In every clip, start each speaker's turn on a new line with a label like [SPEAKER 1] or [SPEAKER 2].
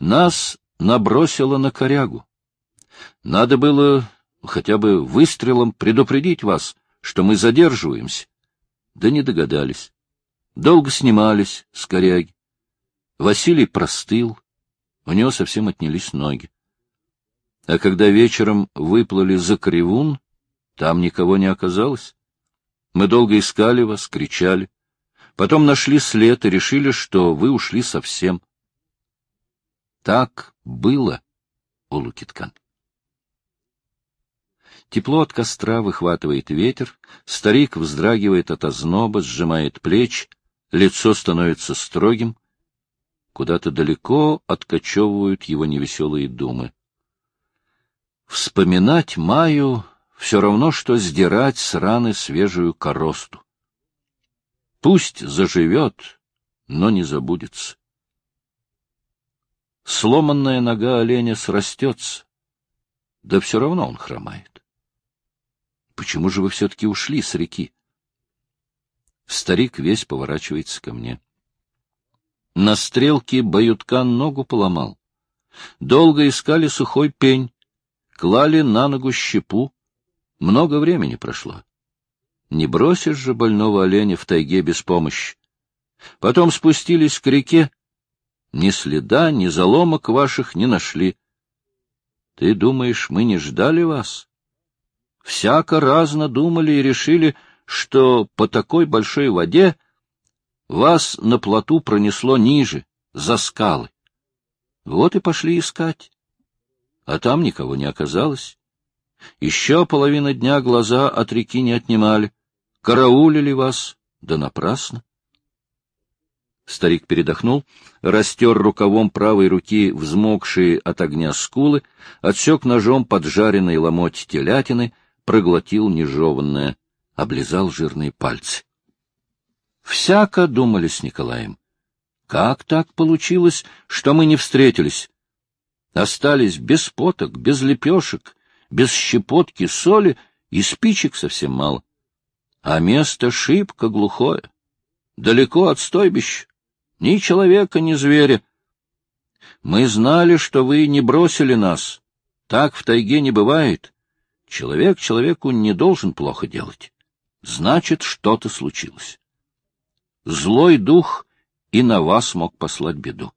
[SPEAKER 1] Нас набросило на корягу. Надо было хотя бы выстрелом предупредить вас, что мы задерживаемся. Да не догадались. Долго снимались с коряги. Василий простыл, у него совсем отнялись ноги. А когда вечером выплыли за кривун, там никого не оказалось. Мы долго искали вас, кричали. Потом нашли след и решили, что вы ушли совсем. Так было, Улукиткан. Тепло от костра выхватывает ветер, старик вздрагивает от озноба, сжимает плечи, лицо становится строгим. Куда-то далеко откачевывают его невеселые думы. Вспоминать Маю все равно, что сдирать с раны свежую коросту. Пусть заживет, но не забудется. Сломанная нога оленя срастется, да все равно он хромает. Почему же вы все-таки ушли с реки? Старик весь поворачивается ко мне. На стрелке Баюткан ногу поломал. Долго искали сухой пень, клали на ногу щепу, много времени прошло. Не бросишь же больного оленя в тайге без помощи. Потом спустились к реке. Ни следа, ни заломок ваших не нашли. Ты думаешь, мы не ждали вас? Всяко разно думали и решили, что по такой большой воде вас на плоту пронесло ниже, за скалы. Вот и пошли искать. А там никого не оказалось. Еще половина дня глаза от реки не отнимали. Караулили вас, да напрасно. Старик передохнул, растер рукавом правой руки взмокшие от огня скулы, отсек ножом поджаренный ломоть телятины, проглотил нежеванное, облизал жирные пальцы. Всяко думали с Николаем. Как так получилось, что мы не встретились? Остались без поток, без лепешек, без щепотки соли и спичек совсем мало. А место шибко глухое, далеко от стойбища, ни человека, ни зверя. Мы знали, что вы не бросили нас. Так в тайге не бывает. Человек человеку не должен плохо делать. Значит, что-то случилось. Злой дух и на вас мог послать беду.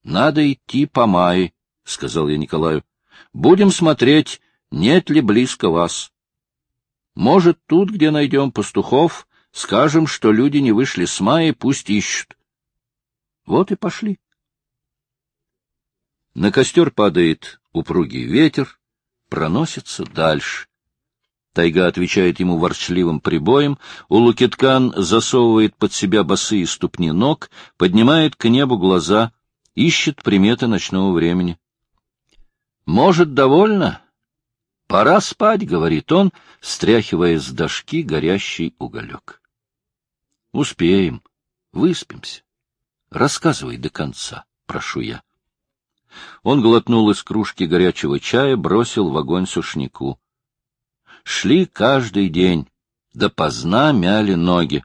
[SPEAKER 1] — Надо идти по мае, — сказал я Николаю. Будем смотреть, нет ли близко вас. Может, тут, где найдем пастухов, скажем, что люди не вышли с мая, пусть ищут. Вот и пошли. На костер падает упругий ветер, проносится дальше. Тайга отвечает ему ворчливым прибоем, Улукиткан засовывает под себя босые ступни ног, поднимает к небу глаза, ищет приметы ночного времени. Может, довольно? Пора спать, — говорит он, стряхивая с дошки горящий уголек. Успеем, выспимся. Рассказывай до конца, прошу я. Он глотнул из кружки горячего чая, бросил в огонь сушнику. Шли каждый день, допоздна мяли ноги.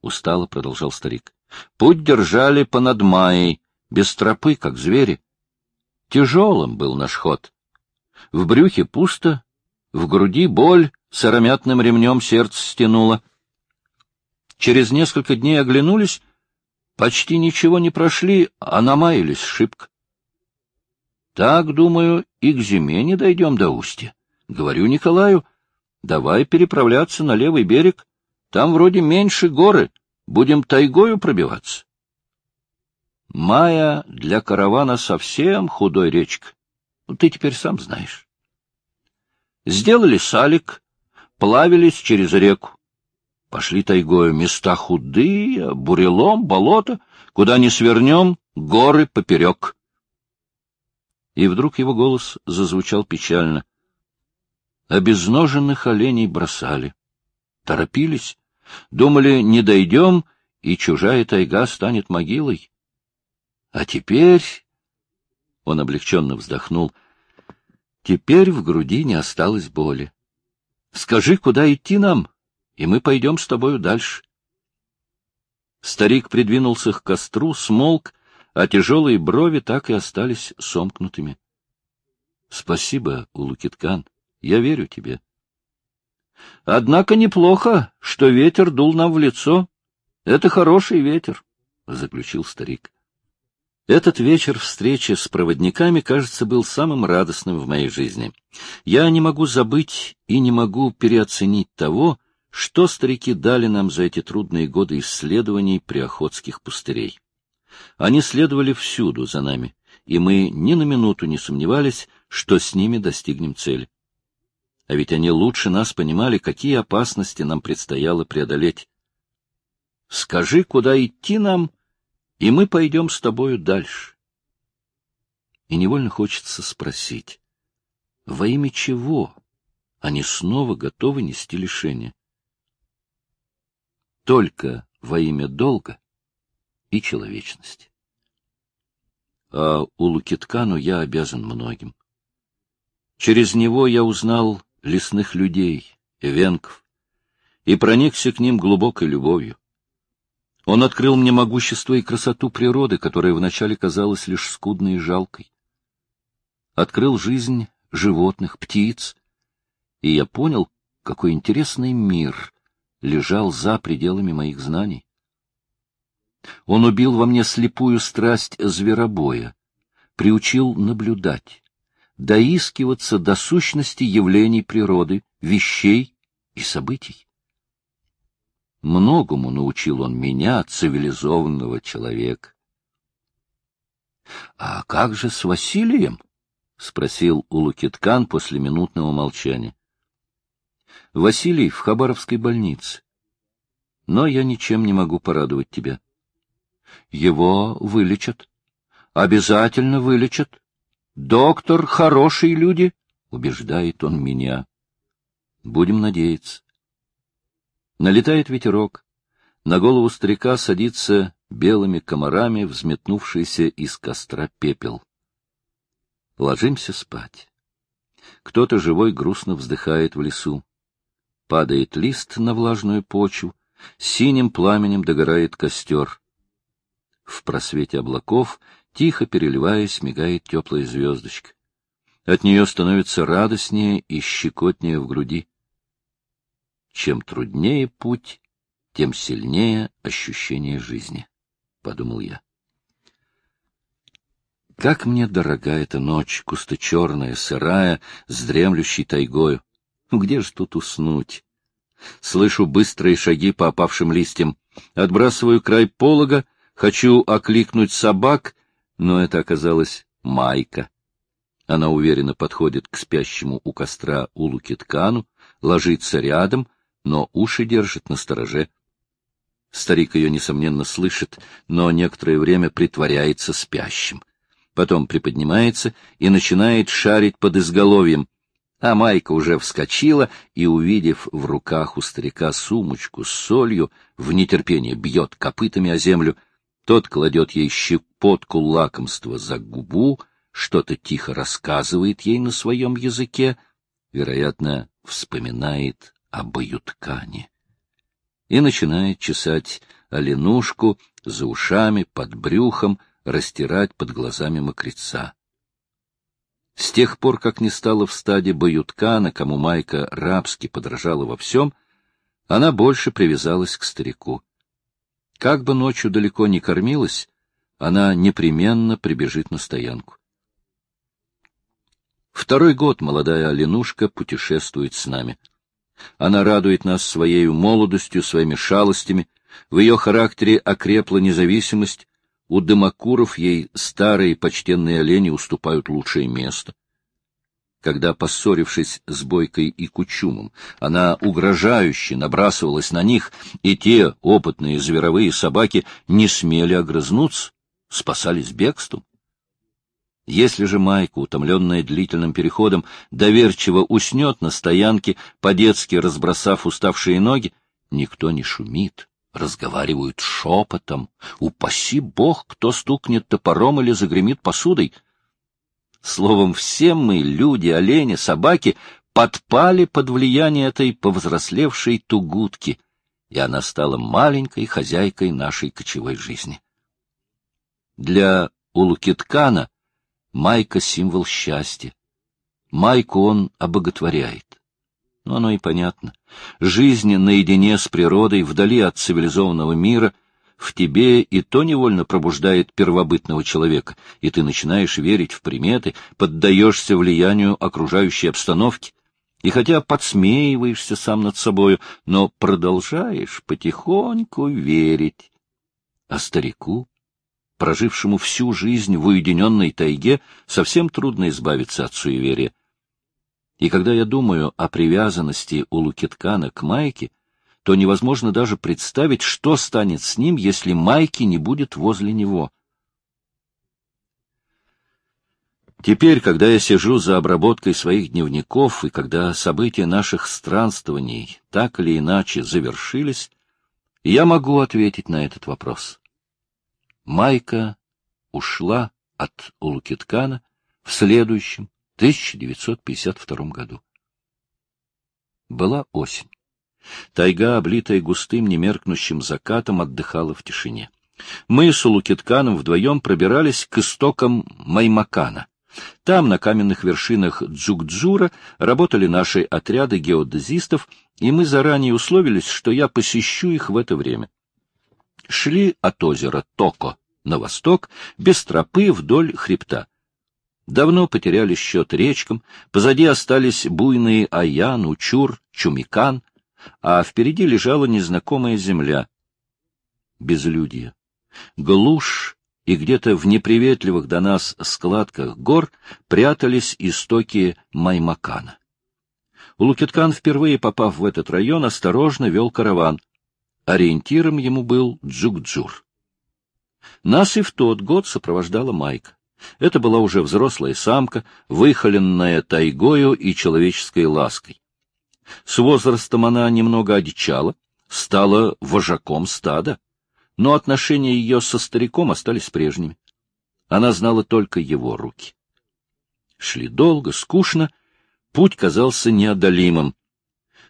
[SPEAKER 1] Устало продолжал старик. Путь держали по надмаей, без тропы, как звери. Тяжелым был наш ход. В брюхе пусто, в груди боль, сыромятным ремнем сердце стянуло. Через несколько дней оглянулись, почти ничего не прошли, а намаялись шибко. Так, думаю, и к зиме не дойдем до устья. Говорю Николаю, давай переправляться на левый берег, там вроде меньше горы, будем тайгою пробиваться. Мая для каравана совсем худой речка. Ну, ты теперь сам знаешь. Сделали салик, плавились через реку. Пошли тайгою, места худые, бурелом, болото, куда не свернем, горы поперек. И вдруг его голос зазвучал печально. Обезноженных оленей бросали. Торопились, думали, не дойдем, и чужая тайга станет могилой. А теперь... Он облегченно вздохнул. Теперь в груди не осталось боли. Скажи, куда идти нам, и мы пойдем с тобою дальше. Старик придвинулся к костру, смолк, а тяжелые брови так и остались сомкнутыми. — Спасибо, Улукиткан, я верю тебе. — Однако неплохо, что ветер дул нам в лицо. Это хороший ветер, — заключил старик. Этот вечер встречи с проводниками, кажется, был самым радостным в моей жизни. Я не могу забыть и не могу переоценить того, что старики дали нам за эти трудные годы исследований приохотских пустырей. Они следовали всюду за нами, и мы ни на минуту не сомневались, что с ними достигнем цели. А ведь они лучше нас понимали, какие опасности нам предстояло преодолеть. Скажи, куда идти нам, и мы пойдем с тобою дальше. И невольно хочется спросить, во имя чего они снова готовы нести лишение? Только во имя долга и человечности. А у Лукиткану я обязан многим. Через него я узнал лесных людей, эвенков, и проникся к ним глубокой любовью. Он открыл мне могущество и красоту природы, которая вначале казалась лишь скудной и жалкой. Открыл жизнь животных, птиц, и я понял, какой интересный мир лежал за пределами моих знаний. Он убил во мне слепую страсть зверобоя, приучил наблюдать, доискиваться до сущности явлений природы, вещей и событий. Многому научил он меня, цивилизованного человека. — А как же с Василием? — спросил Улукиткан после минутного молчания. — Василий в Хабаровской больнице. Но я ничем не могу порадовать тебя. Его вылечат. Обязательно вылечат. Доктор — хорошие люди, — убеждает он меня. Будем надеяться. Налетает ветерок. На голову старика садится белыми комарами взметнувшийся из костра пепел. Ложимся спать. Кто-то живой грустно вздыхает в лесу. Падает лист на влажную почву, синим пламенем догорает костер. В просвете облаков, тихо переливаясь, мигает теплая звездочка. От нее становится радостнее и щекотнее в груди. Чем труднее путь, тем сильнее ощущение жизни, — подумал я. Как мне дорога эта ночь, кусто-черная, сырая, с дремлющей тайгою. Где же тут уснуть? Слышу быстрые шаги по опавшим листьям. Отбрасываю край полога, хочу окликнуть собак, но это оказалось Майка. Она уверенно подходит к спящему у костра Улукиткану, ложится рядом, но уши держит на стороже. Старик ее, несомненно, слышит, но некоторое время притворяется спящим. Потом приподнимается и начинает шарить под изголовьем. А Майка уже вскочила и, увидев в руках у старика сумочку с солью, в нетерпении бьет копытами о землю. Тот кладет ей щепотку лакомства за губу, что-то тихо рассказывает ей на своем языке, вероятно, вспоминает обоюткани и начинает чесать оленушку за ушами, под брюхом, растирать под глазами мокреца. С тех пор, как не стало в стаде баюткана, кому Майка рабски подражала во всем, она больше привязалась к старику. Как бы ночью далеко не кормилась, она непременно прибежит на стоянку. Второй год молодая оленушка путешествует с нами — она радует нас своей молодостью, своими шалостями. В ее характере окрепла независимость. У дымокуров ей старые почтенные олени уступают лучшее место. Когда, поссорившись с Бойкой и Кучумом, она угрожающе набрасывалась на них, и те, опытные зверовые собаки, не смели огрызнуться, спасались бегством. Если же Майка, утомленная длительным переходом, доверчиво уснет на стоянке, по-детски разбросав уставшие ноги, никто не шумит, разговаривают шепотом. Упаси бог, кто стукнет топором или загремит посудой. Словом, все мы, люди, олени, собаки, подпали под влияние этой повзрослевшей тугутки, и она стала маленькой хозяйкой нашей кочевой жизни. Для Улукиткана майка — символ счастья. Майку он обоготворяет. Но оно и понятно. Жизнь наедине с природой, вдали от цивилизованного мира, в тебе и то невольно пробуждает первобытного человека, и ты начинаешь верить в приметы, поддаешься влиянию окружающей обстановки, и хотя подсмеиваешься сам над собою, но продолжаешь потихоньку верить. А старику, прожившему всю жизнь в уединенной тайге, совсем трудно избавиться от суеверия. И когда я думаю о привязанности у Лукиткана к Майке, то невозможно даже представить, что станет с ним, если Майки не будет возле него. Теперь, когда я сижу за обработкой своих дневников, и когда события наших странствований так или иначе завершились, я могу ответить на этот вопрос. Майка ушла от Улукиткана в следующем, 1952 году. Была осень. Тайга, облитая густым немеркнущим закатом, отдыхала в тишине. Мы с Улукитканом вдвоем пробирались к истокам Маймакана. Там, на каменных вершинах Джукджура, работали наши отряды геодезистов, и мы заранее условились, что я посещу их в это время. Шли от озера Токо на восток, без тропы вдоль хребта. Давно потеряли счет речкам, позади остались буйные Аян, Учур, Чумикан, а впереди лежала незнакомая земля. Безлюдье. Глушь, и где-то в неприветливых до нас складках гор прятались истоки Маймакана. Улукиткан, впервые попав в этот район, осторожно вел караван. Ориентиром ему был Джукджур. Нас и в тот год сопровождала Майка. Это была уже взрослая самка, выхоленная тайгою и человеческой лаской. С возрастом она немного одичала, стала вожаком стада, но отношения ее со стариком остались прежними. Она знала только его руки. Шли долго, скучно, путь казался неодолимым.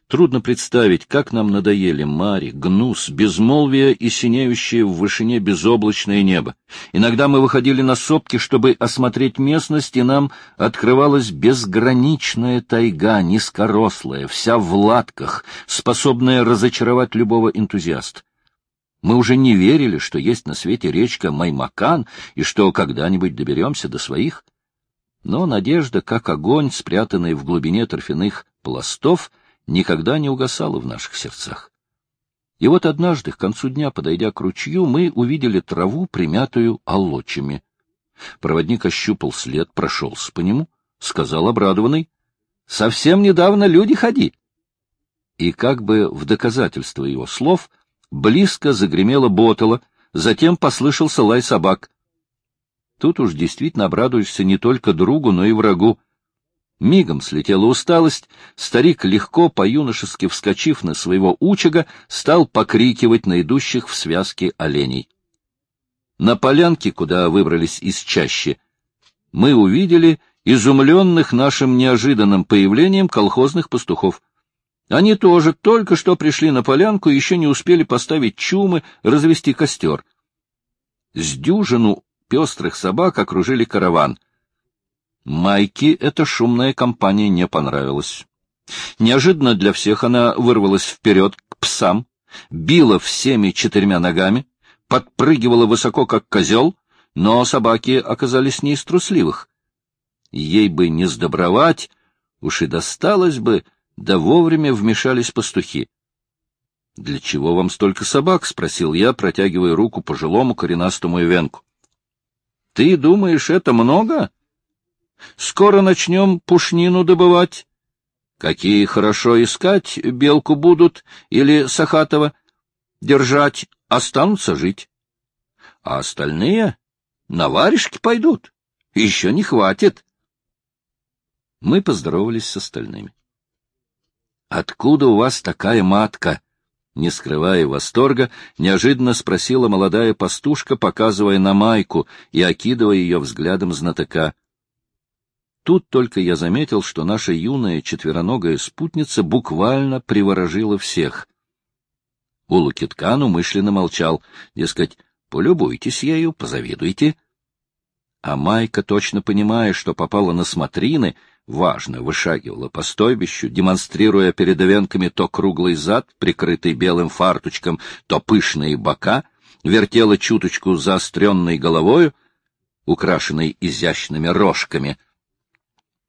[SPEAKER 1] Трудно представить, как нам надоели мари, гнус, безмолвие и синеющее в вышине безоблачное небо. Иногда мы выходили на сопки, чтобы осмотреть местность, и нам открывалась безграничная тайга, низкорослая, вся в латках, способная разочаровать любого энтузиаста. Мы уже не верили, что есть на свете речка Маймакан и что когда-нибудь доберемся до своих. Но надежда, как огонь, спрятанный в глубине торфяных пластов, — никогда не угасало в наших сердцах. И вот однажды, к концу дня, подойдя к ручью, мы увидели траву, примятую олочами. Проводник ощупал след, прошелся по нему, сказал обрадованный, — Совсем недавно люди ходи. И как бы в доказательство его слов близко загремело ботало, затем послышался лай собак. Тут уж действительно обрадуешься не только другу, но и врагу. Мигом слетела усталость, старик, легко по-юношески вскочив на своего учага, стал покрикивать на идущих в связке оленей. На полянке, куда выбрались из чащи, мы увидели изумленных нашим неожиданным появлением колхозных пастухов. Они тоже только что пришли на полянку и еще не успели поставить чумы, развести костер. С дюжину пестрых собак окружили караван — Майке эта шумная компания не понравилась. Неожиданно для всех она вырвалась вперед к псам, била всеми четырьмя ногами, подпрыгивала высоко, как козел, но собаки оказались не из трусливых. Ей бы не сдобровать, уж и досталось бы, да вовремя вмешались пастухи. — Для чего вам столько собак? — спросил я, протягивая руку пожилому коренастому ивенку. — Ты думаешь, это много? Скоро начнем пушнину добывать. Какие хорошо искать белку будут или Сахатова держать, останутся жить. А остальные на варежки пойдут. Еще не хватит. Мы поздоровались с остальными. — Откуда у вас такая матка? Не скрывая восторга, неожиданно спросила молодая пастушка, показывая на майку и окидывая ее взглядом знатока. Тут только я заметил, что наша юная четвероногая спутница буквально приворожила всех. Улукиткан умышленно молчал, дескать, Полюбуйтесь ею, позавидуйте. А Майка, точно понимая, что попала на смотрины, важно вышагивала по стойбищу, демонстрируя перед овенками то круглый зад, прикрытый белым фарточком, то пышные бока, вертела чуточку заостренной головою, украшенной изящными рожками.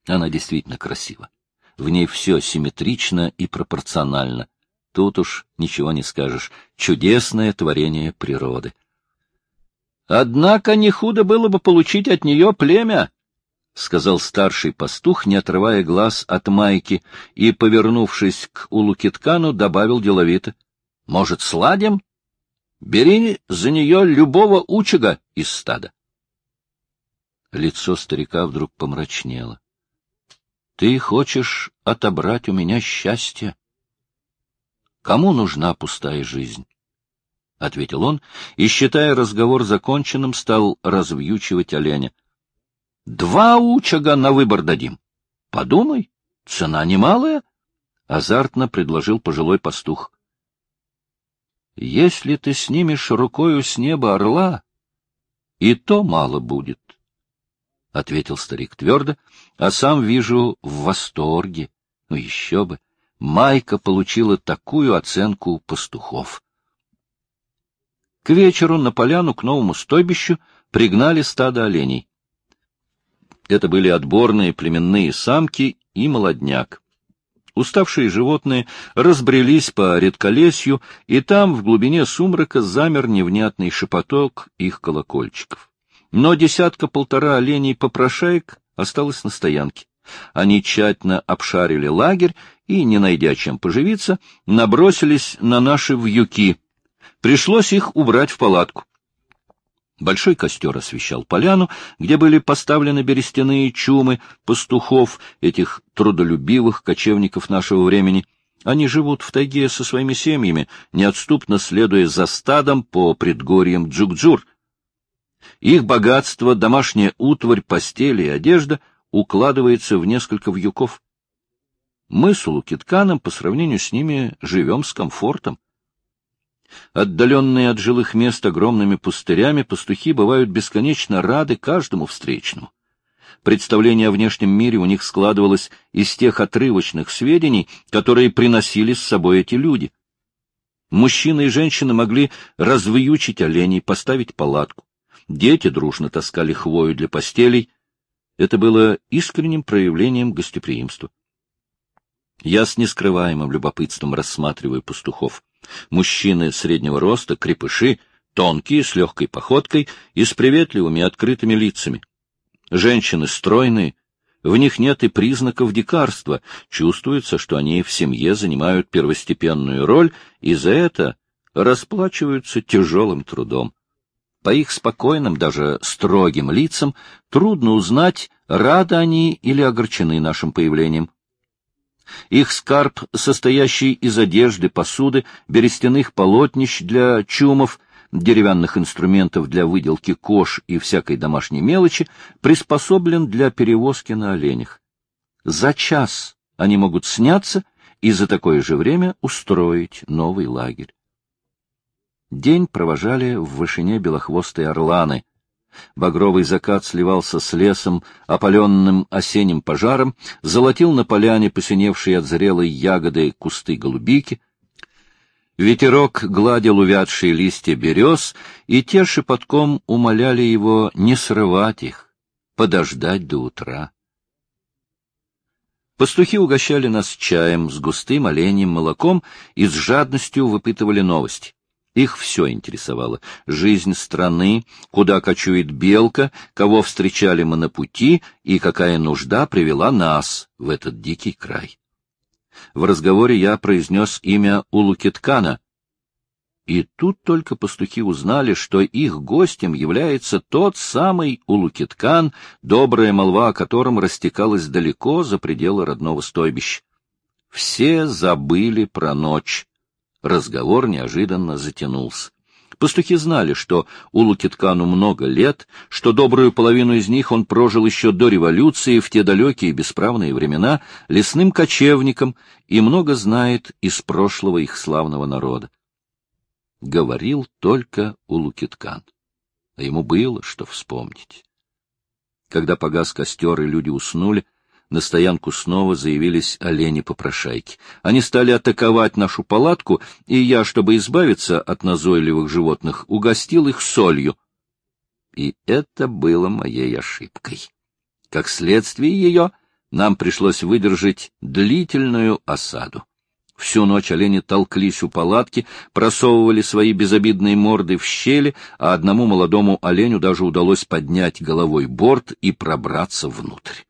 [SPEAKER 1] Она действительно красива. В ней все симметрично и пропорционально. Тут уж ничего не скажешь. Чудесное творение природы. Однако не худо было бы получить от нее племя, — сказал старший пастух, не отрывая глаз от майки, и, повернувшись к Улукиткану, добавил деловито. — Может, сладим? Бери за нее любого учага из стада. Лицо старика вдруг помрачнело. — Ты хочешь отобрать у меня счастье? Кому нужна пустая жизнь? — ответил он, и, считая разговор законченным, стал развьючивать оленя. — Два учага на выбор дадим. Подумай, цена немалая, — азартно предложил пожилой пастух. — Если ты снимешь рукою с неба орла, и то мало будет, — ответил старик твердо, а сам вижу в восторге. Ну, еще бы! Майка получила такую оценку пастухов. К вечеру на поляну к новому стойбищу пригнали стадо оленей. Это были отборные племенные самки и молодняк. Уставшие животные разбрелись по редколесью, и там, в глубине сумрака, замер невнятный шепоток их колокольчиков. Но десятка-полтора оленей-попрошаек осталось на стоянке. Они тщательно обшарили лагерь и, не найдя чем поживиться, набросились на наши вьюки. Пришлось их убрать в палатку. Большой костер освещал поляну, где были поставлены берестяные чумы пастухов, этих трудолюбивых кочевников нашего времени. Они живут в тайге со своими семьями, неотступно следуя за стадом по предгорьям Джукджура. Их богатство, домашняя утварь, постели и одежда укладывается в несколько вьюков. Мы с Улукитканом по сравнению с ними живем с комфортом. Отдаленные от жилых мест огромными пустырями, пастухи бывают бесконечно рады каждому встречному. Представление о внешнем мире у них складывалось из тех отрывочных сведений, которые приносили с собой эти люди. Мужчины и женщины могли развьючить оленей, поставить палатку. Дети дружно таскали хвою для постелей. Это было искренним проявлением гостеприимства. Я с нескрываемым любопытством рассматриваю пастухов. Мужчины среднего роста, крепыши, тонкие, с легкой походкой и с приветливыми открытыми лицами. Женщины стройные, в них нет и признаков дикарства, чувствуется, что они в семье занимают первостепенную роль, и за это расплачиваются тяжелым трудом. По их спокойным, даже строгим лицам трудно узнать, рады они или огорчены нашим появлением. Их скарб, состоящий из одежды, посуды, берестяных полотнищ для чумов, деревянных инструментов для выделки кож и всякой домашней мелочи, приспособлен для перевозки на оленях. За час они могут сняться и за такое же время устроить новый лагерь. День провожали в вышине белохвостой орланы, Багровый закат сливался с лесом, опаленным осенним пожаром, золотил на поляне посиневшие от зрелой ягоды кусты голубики. Ветерок гладил увядшие листья берез, и те шепотком умоляли его не срывать их, подождать до утра. Пастухи угощали нас чаем с густым оленьим молоком и с жадностью выпытывали новости. Их все интересовало. Жизнь страны, куда кочует белка, кого встречали мы на пути и какая нужда привела нас в этот дикий край. В разговоре я произнес имя Улукиткана. И тут только пастухи узнали, что их гостем является тот самый Улукиткан, добрая молва о котором растекалась далеко за пределы родного стойбища. Все забыли про ночь. Разговор неожиданно затянулся. Пастухи знали, что у Лукиткану много лет, что добрую половину из них он прожил еще до революции, в те далекие бесправные времена, лесным кочевником и много знает из прошлого их славного народа. говорил только Улукиткан. А ему было что вспомнить. Когда погас костер и люди уснули, на стоянку снова заявились олени-попрошайки. Они стали атаковать нашу палатку, и я, чтобы избавиться от назойливых животных, угостил их солью. И это было моей ошибкой. Как следствие ее, нам пришлось выдержать длительную осаду. Всю ночь олени толклись у палатки, просовывали свои безобидные морды в щели, а одному молодому оленю даже удалось поднять головой борт и пробраться внутрь.